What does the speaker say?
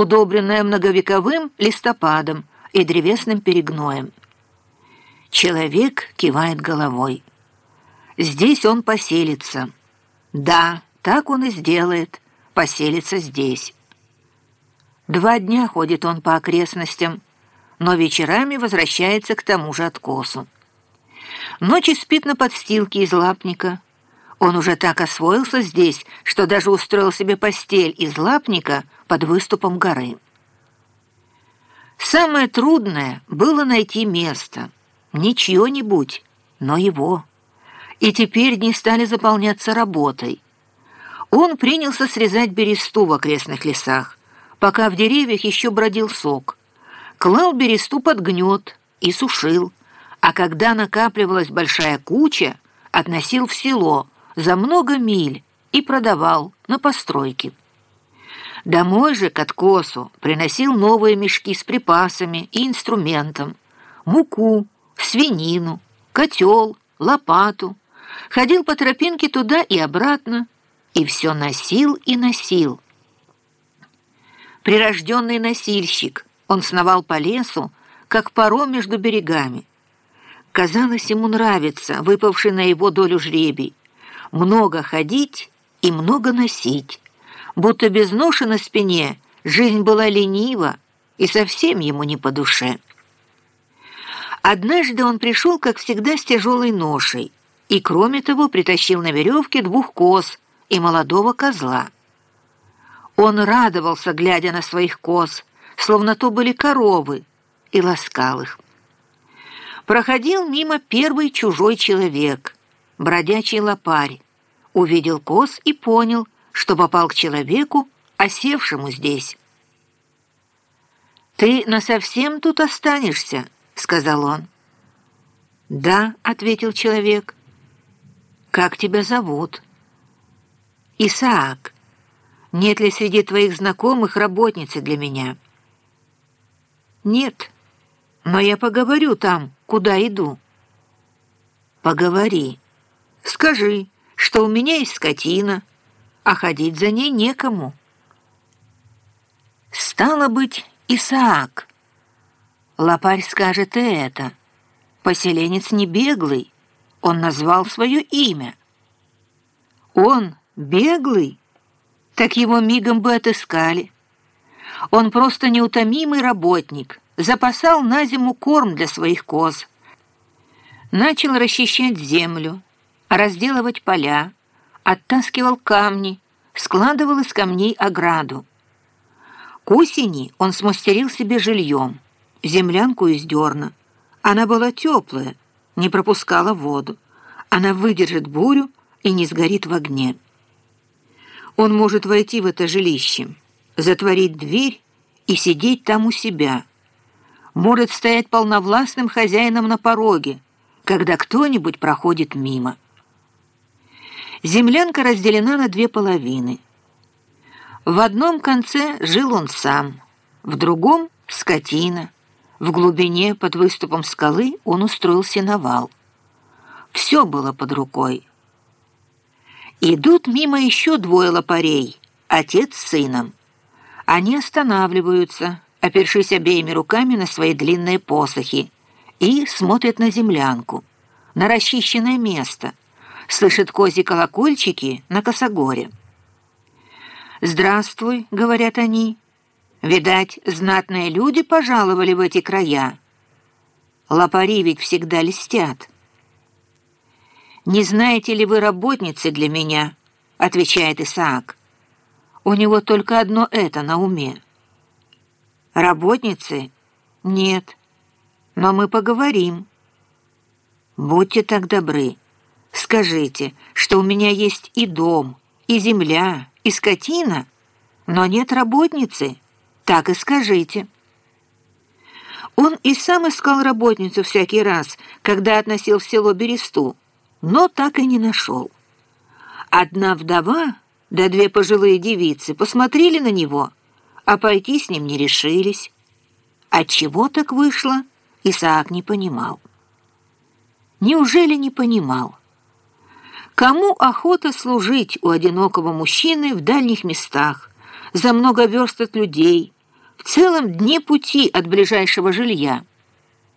удобренная многовековым листопадом и древесным перегноем. Человек кивает головой. Здесь он поселится. Да, так он и сделает, поселится здесь. Два дня ходит он по окрестностям, но вечерами возвращается к тому же откосу. Ночи спит на подстилке из лапника. Он уже так освоился здесь, что даже устроил себе постель из лапника под выступом горы. Самое трудное было найти место. Не чье-нибудь, но его. И теперь дни стали заполняться работой. Он принялся срезать бересту в окрестных лесах, пока в деревьях еще бродил сок. Клал бересту под гнет и сушил, а когда накапливалась большая куча, относил в село за много миль и продавал на постройке. Домой же к откосу приносил новые мешки с припасами и инструментом, муку, свинину, котел, лопату. Ходил по тропинке туда и обратно, и все носил и носил. Прирожденный носильщик, он сновал по лесу, как паром между берегами. Казалось, ему нравится выпавший на его долю жребий. Много ходить и много носить. Будто без ноши на спине жизнь была ленива и совсем ему не по душе. Однажды он пришел, как всегда, с тяжелой ношей и, кроме того, притащил на веревке двух коз и молодого козла. Он радовался, глядя на своих коз, словно то были коровы, и ласкал их. Проходил мимо первый чужой человек, бродячий лопарь, увидел коз и понял, что попал к человеку, осевшему здесь. «Ты насовсем тут останешься?» — сказал он. «Да», — ответил человек. «Как тебя зовут?» «Исаак. Нет ли среди твоих знакомых работницы для меня?» «Нет, но я поговорю там, куда иду». «Поговори. Скажи, что у меня есть скотина, а ходить за ней некому». «Стало быть, Исаак». Лопарь скажет и это. Поселенец не беглый, он назвал свое имя. Он беглый? Так его мигом бы отыскали. Он просто неутомимый работник, запасал на зиму корм для своих коз. Начал расчищать землю, разделывать поля, оттаскивал камни, складывал из камней ограду. К осени он смастерил себе жильем землянку из дерна. Она была теплая, не пропускала воду. Она выдержит бурю и не сгорит в огне. Он может войти в это жилище, затворить дверь и сидеть там у себя. Может стоять полновластным хозяином на пороге, когда кто-нибудь проходит мимо. Землянка разделена на две половины. В одном конце жил он сам, в другом — скотина — в глубине под выступом скалы он устроил сеновал. Все было под рукой. Идут мимо еще двое лопарей, отец с сыном. Они останавливаются, опершись обеими руками на свои длинные посохи, и смотрят на землянку, на расчищенное место, слышат кози колокольчики на косогоре. «Здравствуй», — говорят они, — Видать, знатные люди пожаловали в эти края. Лопари ведь всегда листят. «Не знаете ли вы работницы для меня?» — отвечает Исаак. У него только одно это на уме. «Работницы? Нет. Но мы поговорим». «Будьте так добры. Скажите, что у меня есть и дом, и земля, и скотина, но нет работницы». Так и скажите». Он и сам искал работницу всякий раз, когда относил в село Бересту, но так и не нашел. Одна вдова да две пожилые девицы посмотрели на него, а пойти с ним не решились. Отчего так вышло, Исаак не понимал. Неужели не понимал? Кому охота служить у одинокого мужчины в дальних местах, за много верст от людей, В целом дне пути от ближайшего жилья –